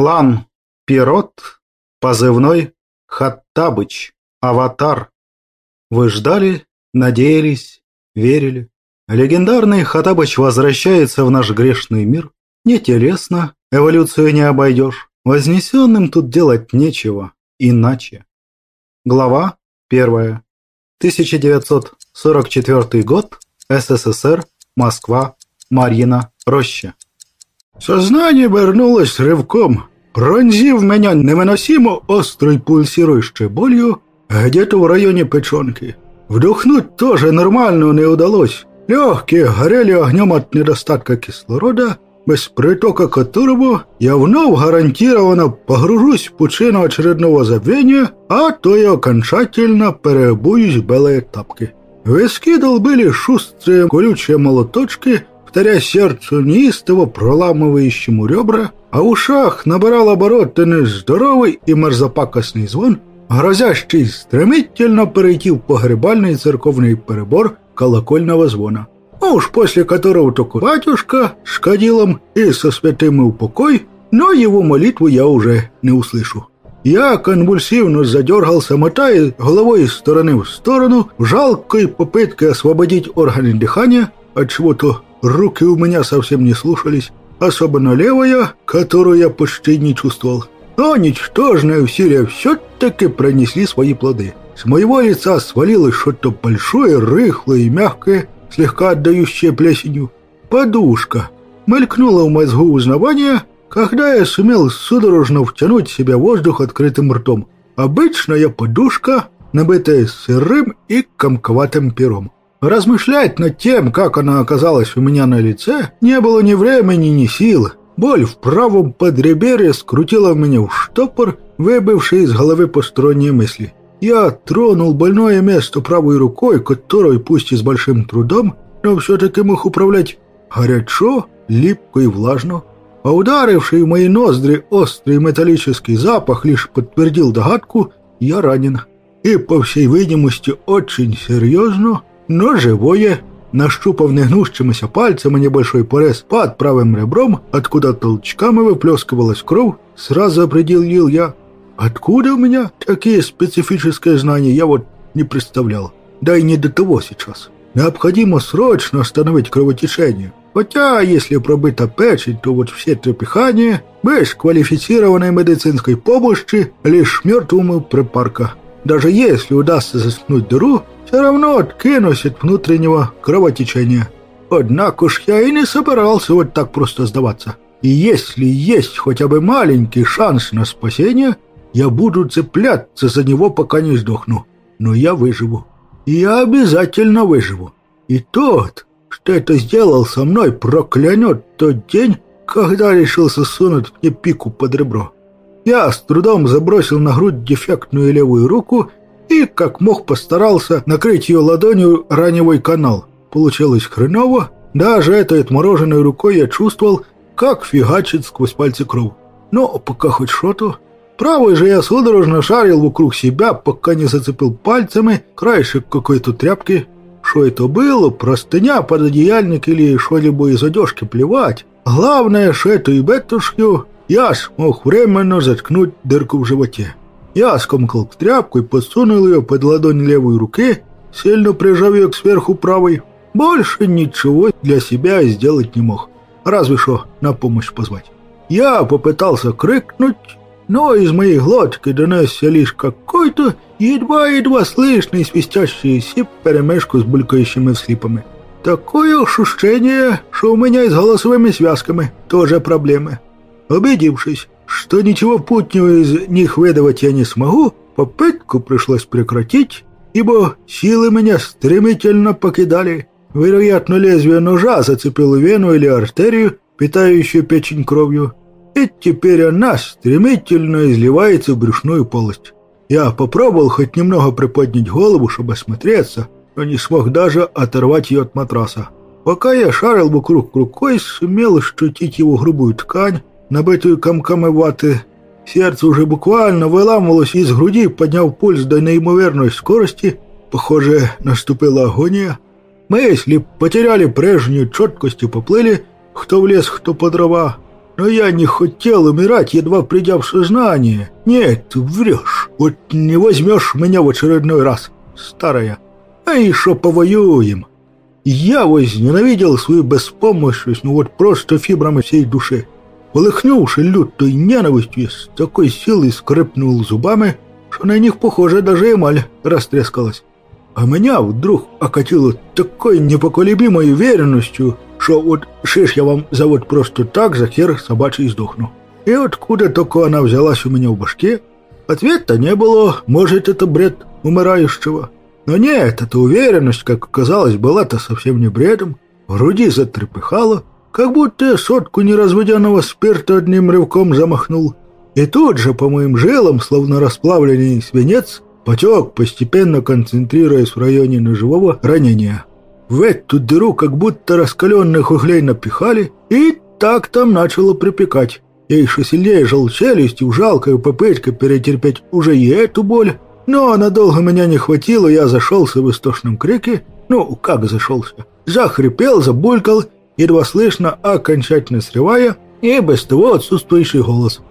Лан Пирот, позывной Хаттабыч, Аватар. Вы ждали, надеялись, верили. Легендарный Хаттабыч возвращается в наш грешный мир. Не телесно, эволюцию не обойдешь. Вознесенным тут делать нечего, иначе. Глава первая. 1944 год. СССР. Москва. Марьина Роща. Сознание вернулось ривком, пронзив меня невыносимо острой пульсирующей болью где-то в районе печенки. Вдохнуть тоже нормально не удалось. Легкие горели огнем от недостатка кислорода, без притока которого я вновь гарантированно погружусь в пучину очередного забвения, а то и окончательно переобуюсь в белые тапки. Виски долбили шустрые колючие молоточки, повторяя сердцу неистово проламывающему ребра, а в ушах набирал обороты нездоровый и мерзопакостный звон, грозящий стремительно перейти в погребальный церковный перебор колокольного звона. А уж после которого только батюшка с кадилом и со святым упокой, но его молитву я уже не услышу. Я конвульсивно задергался, мотая головой из стороны в сторону, в жалкой попытке освободить органы дыхания, от чего-то Руки у меня совсем не слушались, особенно левая, которую я почти не чувствовал. Но ничтожные усилия все-таки пронесли свои плоды. С моего лица свалилось что-то большое, рыхлое и мягкое, слегка отдающее плесенью. Подушка. Мелькнуло в мозгу узнавание, когда я сумел судорожно втянуть в себя воздух открытым ртом. Обычная подушка, набитая сырым и комковатым пером. Размышлять над тем, как она оказалась у меня на лице, не было ни времени, ни сил. Боль в правом подреберье скрутила меня в штопор, выбивший из головы посторонние мысли. Я тронул больное место правой рукой, которой, пусть и с большим трудом, но все-таки мог управлять горячо, липко и влажно. А ударивший в мои ноздри острый металлический запах лишь подтвердил догадку «я ранен». И, по всей видимости, очень серьезно – но живое. Нащупав негнущимися пальцами небольшой порез под правым ребром, откуда толчками выплескивалась кровь, сразу определил я. Откуда у меня такие специфические знания, я вот не представлял. Да и не до того сейчас. Необходимо срочно остановить кровотечение. Хотя, если пробита печень, то вот все трепыхания без квалифицированной медицинской помощи лишь мертвому припарка. Даже если удастся заткнуть дыру, все равно откинусь от внутреннего кровотечения. Однако уж я и не собирался вот так просто сдаваться. И если есть хотя бы маленький шанс на спасение, я буду цепляться за него, пока не сдохну. Но я выживу. Я обязательно выживу. И тот, что это сделал со мной, проклянет тот день, когда решился сунуть мне пику под ребро. Я с трудом забросил на грудь дефектную левую руку и, как мог, постарался накрыть ее ладонью раневой канал. Получилось хреново. Даже этой отмороженной рукой я чувствовал, как фигачит сквозь пальцы кровь. Но пока хоть что-то. Правой же я судорожно шарил вокруг себя, пока не зацепил пальцами краешек какой-то тряпки. Что это было? Простыня, пододеяльник или что-либо из одежки, плевать. Главное, что эту и бетушку я смог временно заткнуть дырку в животе. Я скомкал тряпку и подсунул ее под ладонь левой руки, сильно прижав ее к сверху правой. Больше ничего для себя сделать не мог, разве что на помощь позвать. Я попытался крикнуть, но из моей глотки донесся лишь какой-то едва-едва слышный свистящий сип перемешку с булькающими всхлипами. Такое ощущение, что у меня и с голосовыми связками тоже проблемы. Убедившись, что ничего путнего из них выдавать я не смогу, попытку пришлось прекратить, ибо силы меня стремительно покидали. Вероятно, лезвие ножа зацепило вену или артерию, питающую печень кровью, и теперь она стремительно изливается в брюшную полость. Я попробовал хоть немного приподнять голову, чтобы осмотреться, но не смог даже оторвать ее от матраса. Пока я шарил вокруг рукой, сумел ощутить его грубую ткань, набитую комками ваты. Сердце уже буквально выламывалось из груди, подняв пульс до неимоверной скорости. Похоже, наступила агония. Мысли потеряли прежнюю четкость и поплыли, кто в лес, кто по дрова. но я не хотел умирать, едва придя в сознание. Нет, врешь. Вот не возьмешь меня в очередной раз, старая. А еще повоюем. Я возненавидел свою беспомощность, ну вот просто фибрами всей души. Полыхнувши лютой ненавистью, с такой силой скрипнул зубами, что на них, похоже, даже эмаль растрескалась. А меня вдруг окатило такой непоколебимой уверенностью, что вот шиш я вам за вот просто так за хер собачий сдохну. И откуда только она взялась у меня в башке? Ответа не было, может, это бред умирающего. Но нет, эта уверенность, как оказалось, была-то совсем не бредом. В груди затрепыхало, как будто сотку неразведенного спирта одним рывком замахнул. И тут же по моим жилам, словно расплавленный свинец, потек, постепенно концентрируясь в районе ножевого ранения. В эту дыру как будто раскаленных углей напихали, и так там начало припекать. Я еще сильнее жал челюсть в жалкой попытке перетерпеть уже и эту боль, но надолго меня не хватило, я зашелся в истошном крике. Ну, как зашелся? Захрипел, забулькал, едва слышно, окончательно срывая, и без того отсутствующий голос.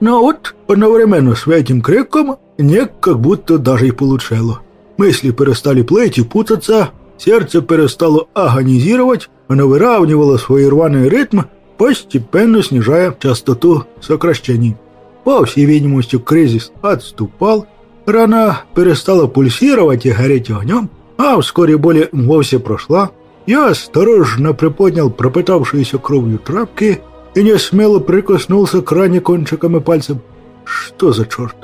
Но вот одновременно с этим криком не как будто даже и получало. Мысли перестали плыть и путаться, сердце перестало агонизировать, оно выравнивало свой рваный ритм, постепенно снижая частоту сокращений. По всей видимости, кризис отступал, рана перестала пульсировать и гореть огнем, а вскоре боль вовсе прошла. Я осторожно приподнял пропитавшиеся кровью трапки и не смело прикоснулся к ране кончиками пальцем. Что за черт?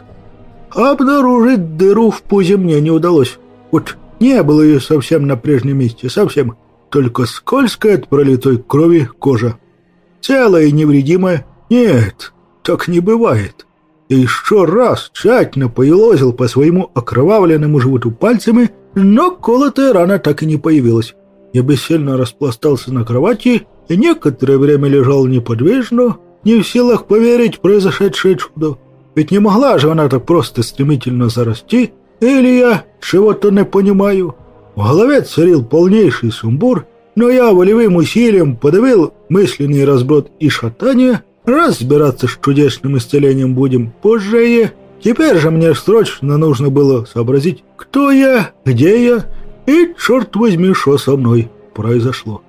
Обнаружить дыру в пузе мне не удалось. Вот не было ее совсем на прежнем месте, совсем. Только скользкая от пролитой крови кожа. Целая и невредимая? Нет, так не бывает. И еще раз тщательно поелозил по своему окровавленному животу пальцами, но колотая рана так и не появилась. Я бессильно распластался на кровати и некоторое время лежал неподвижно, не в силах поверить в произошедшее чудо. Ведь не могла же она так просто стремительно зарасти, или я чего-то не понимаю. В голове царил полнейший сумбур, но я волевым усилием подавил мысленный разброд и шатание. Разбираться с чудесным исцелением будем позже. Теперь же мне срочно нужно было сообразить, кто я, где я и, черт возьми, что со мной произошло.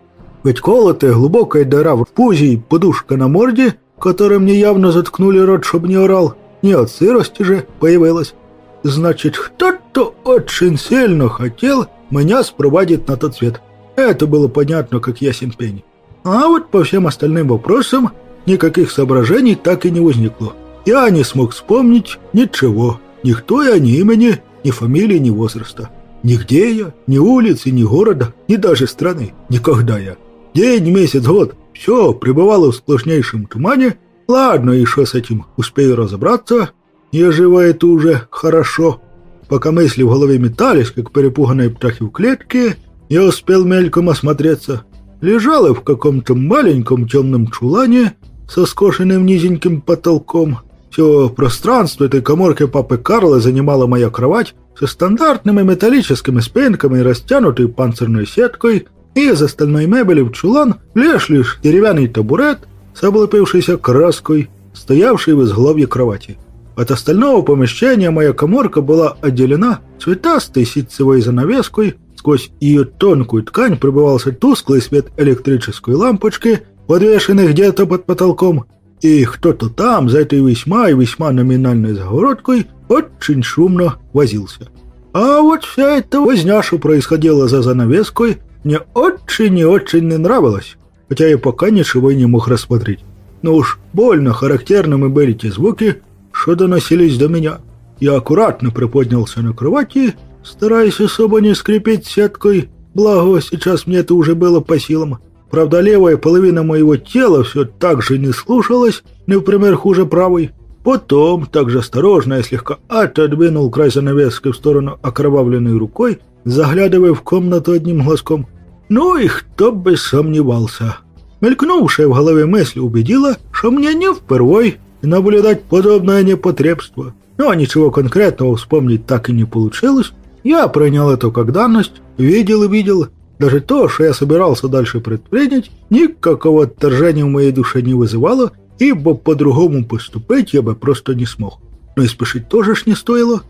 Ведь колотая глубокая дыра в пузе и подушка на морде, которой мне явно заткнули рот, чтобы не орал, не от сырости же появилась. Значит, кто-то очень сильно хотел меня спровадить на тот свет. Это было понятно, как ясен пень. А вот по всем остальным вопросам никаких соображений так и не возникло. Я не смог вспомнить ничего. Никто я, ни имени, ни фамилии, ни возраста. Нигде я, ни улицы, ни города, ни даже страны. Никогда я. День, месяц, год. Все пребывало в сплошнейшем тумане. Ладно, еще с этим успею разобраться. Я жива это уже хорошо. Пока мысли в голове метались, как перепуганные птахи в клетке, я успел мельком осмотреться. Лежала в каком-то маленьком темном чулане со скошенным низеньким потолком. Все пространство этой коморки папы Карла занимала моя кровать, со стандартными металлическими спинками и растянутой панцирной сеткой, и из остальной мебели в чулан лишь лишь деревянный табурет с облупившейся краской, стоявший в изголовье кровати. От остального помещения моя коморка была отделена цветастой ситцевой занавеской, сквозь ее тонкую ткань пробивался тусклый свет электрической лампочки, подвешенной где-то под потолком, и кто-то там, за этой весьма и весьма номинальной загородкой, очень шумно возился. А вот вся эта возня, что происходила за занавеской, мне очень и очень не нравилось, хотя я пока ничего и не мог рассмотреть. Но уж больно характерными были те звуки, что доносились до меня. Я аккуратно приподнялся на кровати, стараясь особо не скрипеть сеткой, благо сейчас мне это уже было по силам. Правда, левая половина моего тела все так же не слушалась, не в пример хуже правой. Потом, также осторожно и слегка отодвинул край занавески в сторону окровавленной рукой, заглядывая в комнату одним глазком. Ну и кто бы сомневался. Мелькнувшая в голове мысль убедила, что мне не впервой наблюдать подобное непотребство. Но ничего конкретного вспомнить так и не получилось. Я принял это как данность, видел и видел, даже то, что я собирался дальше предпринять, никакого отторжения в моей душе не вызывало, ибо по-другому поступить я бы просто не смог. Но и спешить тоже ж не стоило,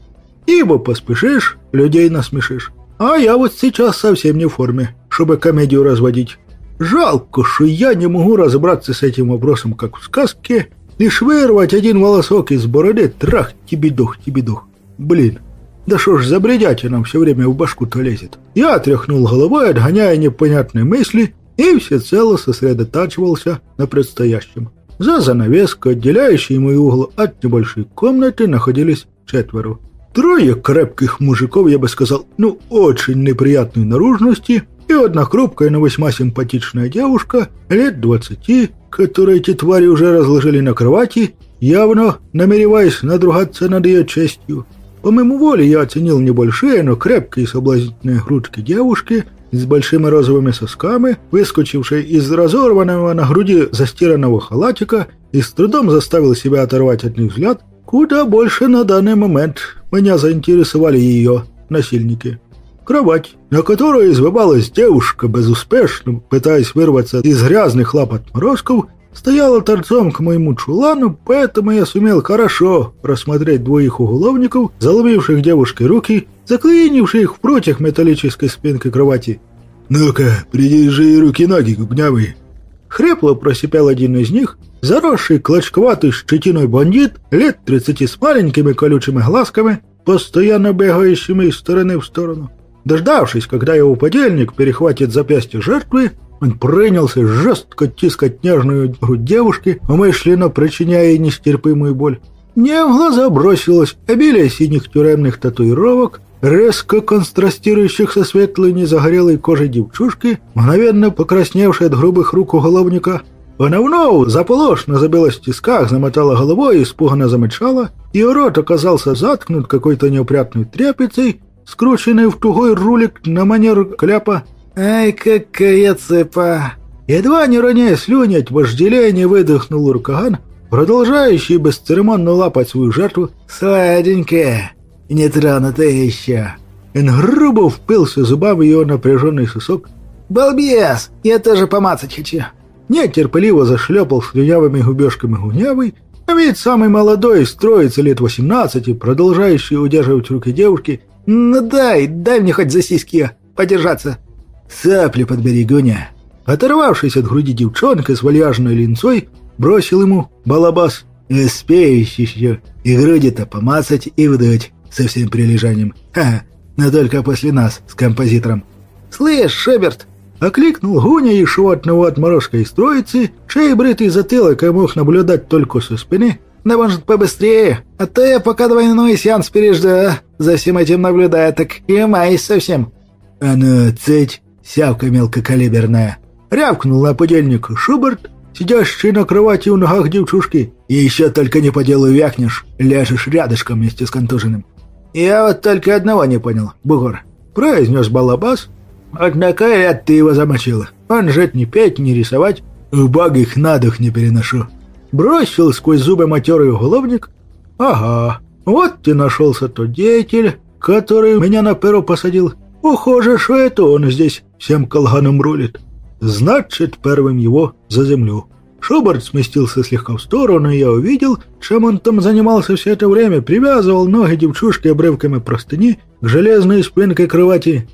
ибо поспешишь, людей насмешишь. А я вот сейчас совсем не в форме, чтобы комедию разводить. Жалко, что я не могу разобраться с этим вопросом, как в сказке, лишь вырвать один волосок из бороды, трах, тебе дух, тебе дух. Блин, да что ж за бредятина все время в башку-то лезет? Я тряхнул головой, отгоняя непонятные мысли, и всецело сосредотачивался на предстоящем. За занавеской, отделяющей мой угол от небольшой комнаты, находились четверо. Трое крепких мужиков, я бы сказал, ну, очень неприятной наружности, и одна хрупкая, но весьма симпатичная девушка, лет двадцати, которую эти твари уже разложили на кровати, явно намереваясь надругаться над ее честью. По моему воле я оценил небольшие, но крепкие соблазнительные грудки девушки с большими розовыми сосками, выскочившей из разорванного на груди застиранного халатика, и с трудом заставил себя оторвать от них взгляд, куда больше на данный момент меня заинтересовали ее насильники. Кровать, на которой извивалась девушка, безуспешно пытаясь вырваться из грязных лап отморозков, стояла торцом к моему чулану, поэтому я сумел хорошо рассмотреть двоих уголовников, заломивших девушке руки, заклинивших их в против металлической спинки кровати. «Ну-ка, придержи руки-ноги, губнявый!» Хрипло просипел один из них, заросший клочковатый щетиной бандит, лет тридцати с маленькими колючими глазками, постоянно бегающими из стороны в сторону. Дождавшись, когда его подельник перехватит запястье жертвы, он принялся жестко тискать нежную грудь девушки, умышленно причиняя ей нестерпимую боль. Мне в глаза бросилось обилие синих тюремных татуировок, резко контрастирующих со светлой незагорелой кожей девчушки, мгновенно покрасневшей от грубых рук уголовника. Она вновь заполошно забилась в тисках, замотала головой и испуганно замычала, и рот оказался заткнут какой-то неопрятной тряпицей, скрученный в тугой рулик на манер кляпа, «Ай, какая цепа!» Едва не роняя слюни от вожделения, выдохнул Рукаган, продолжающий бесцеремонно лапать свою жертву. «Сладенькая! Не тронутая еще!» Он грубо впился зубами ее напряженный сосок. «Балбес! Я тоже помацать хочу!» Нетерпеливо зашлепал слюнявыми губежками гунявый, а ведь самый молодой, строится лет 18, продолжающий удерживать руки девушки. «Ну дай, дай мне хоть за сиськи подержаться!» «Сапли подбери, Гоня!» Оторвавшись от груди девчонка с вальяжной линцой, бросил ему балабас. «Успеешь еще и груди-то помацать и вдуть со всем прилежанием. Ха, но только после нас с композитором». «Слышь, Шеберт!» Окликнул Гуня и швотного отморозка из троицы, чей бритый затылок я мог наблюдать только со спины. «Да может побыстрее, а то я пока двойной сеанс пережду, за всем этим наблюдаю, так и маюсь совсем». «А ну, цыть!» Сявка мелкокалиберная!» Рявкнул на подельник Шуберт, сидящий на кровати у ногах девчушки. «И еще только не по делу вякнешь, ляжешь рядышком вместе с контуженным». «Я вот только одного не понял, бугор», — произнес Балабас. «Однако ряд ты его замочила. Он жить не петь, не рисовать. В их на не переношу». Бросил сквозь зубы матерый уголовник. «Ага, вот ты нашелся тот деятель, который меня на перо посадил. Похоже, что это он здесь всем колганом рулит. Значит, первым его за землю. Шубарт сместился слегка в сторону, и я увидел, чем он там занимался все это время, привязывал ноги девчушки обрывками простыни к железной спинке кровати.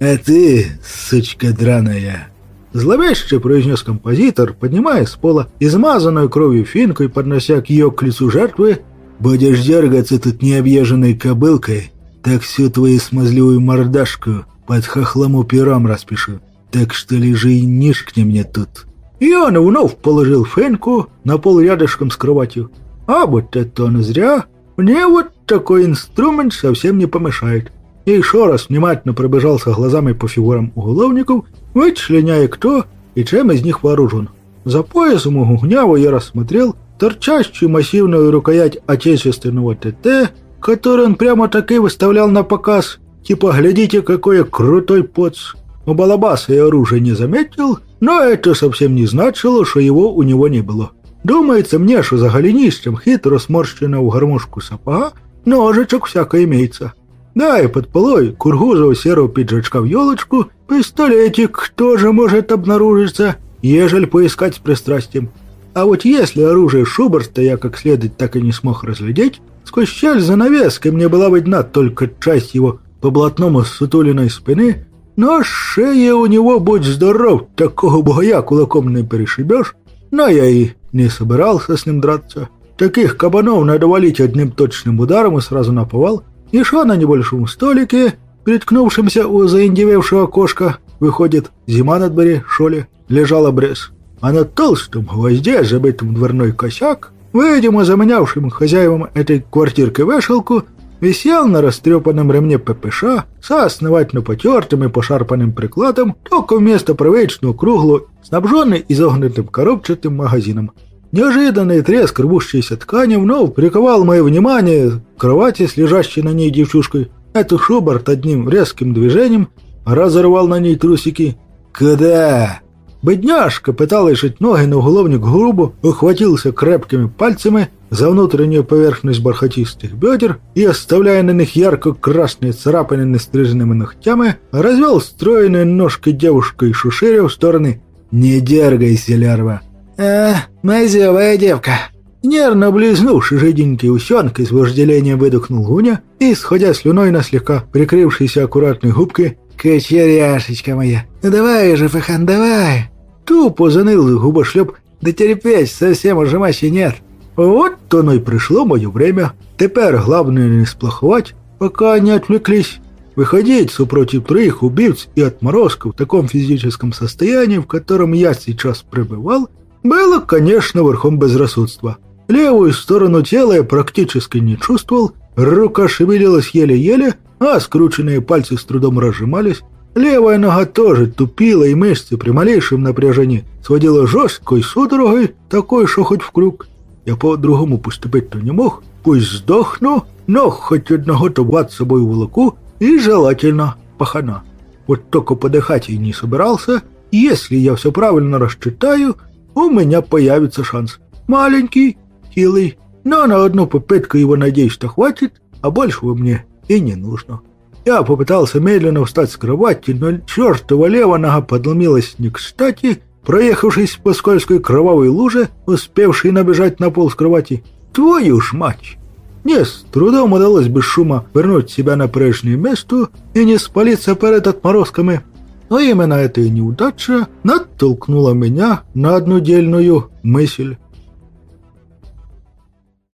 «А ты, сучка драная!» Зловеще произнес композитор, поднимая с пола измазанную кровью финку и поднося к ее к лицу жертвы. «Будешь дергаться тут необъезженной кобылкой, так всю твою смазливую мордашку под хохлому пером распишу. Так что лежи и нишкни мне тут». И он вновь положил фенку на пол рядышком с кроватью. А вот это он зря. Мне вот такой инструмент совсем не помешает. И еще раз внимательно пробежался глазами по фигурам уголовников, вычленяя кто и чем из них вооружен. За поясом у Гугнява я рассмотрел торчащую массивную рукоять отечественного ТТ который он прямо-таки выставлял на показ. Типа, глядите, какой крутой поц. У Балабаса я оружие не заметил, но это совсем не значило, что его у него не было. Думается мне, что за голенищем хитро сморщенного гармошку сапога ножичек всяко имеется. Да, и под полой кургузого серого пиджачка в елочку пистолетик тоже может обнаружиться, ежели поискать с пристрастием. А вот если оружие Шуберта я как следует так и не смог разглядеть, сквозь щель занавески мне была видна только часть его по блатному сутулиной спины, но шея у него, будь здоров, такого бугая кулаком не перешибешь, но я и не собирался с ним драться. Таких кабанов надо валить одним точным ударом и сразу наповал. Еще на небольшом столике, приткнувшемся у заиндевевшего кошка, выходит, зима на дворе, шоле, лежал обрез. А на толстом гвозде, забитом дверной косяк, видимо, заменявшим хозяевам этой квартирки вешалку, висел на растрепанном ремне ППШ со основательно потертым и пошарпанным прикладом, только вместо привычного круглого, снабженный изогнутым коробчатым магазином. Неожиданный треск рвущейся ткани вновь приковал мое внимание к кровати с лежащей на ней девчушкой. Эту Шубарт одним резким движением разорвал на ней трусики. «Куда?» Бедняжка пыталась жить ноги, но уголовник грубо ухватился крепкими пальцами за внутреннюю поверхность бархатистых бедер и, оставляя на них ярко-красные царапины настриженными ногтями, развел стройные ножки девушкой шушеря в стороны «Не дергайся, лярва!» «А, мазевая девка!» Нервно близнувши жиденький усенок, из вожделения выдохнул Гуня и, сходя слюной на слегка прикрывшейся аккуратной губки, «Кочеряшечка моя, ну давай же, Фахан, давай!» Тупо заныл губошлеп, да терпеть совсем уже мощи нет. Вот оно и пришло мое время. Теперь главное не сплоховать, пока они отвлеклись. Выходить супротив троих убийц и отморозков в таком физическом состоянии, в котором я сейчас пребывал, было, конечно, верхом безрассудства. Левую сторону тела я практически не чувствовал, рука шевелилась еле-еле, а скрученные пальцы с трудом разжимались. Левая нога тоже тупила, и мышцы при малейшем напряжении сводила жесткой судорогой, такой, что хоть в круг. Я по-другому поступить-то не мог. Пусть сдохну, но хоть одного табат с собой волоку, и желательно пахана. Вот только подыхать и не собирался. Если я все правильно рассчитаю, у меня появится шанс. Маленький, хилый, но на одну попытку его, надеюсь, что хватит, а большего мне и не нужно. Я попытался медленно встать с кровати, но чертова левая нога подломилась не кстати, проехавшись по скользкой кровавой луже, успевшей набежать на пол с кровати. Твою ж мать! Мне с трудом удалось без шума вернуть себя на прежнее место и не спалиться перед отморозками. Но именно эта неудача натолкнула меня на одну дельную мысль.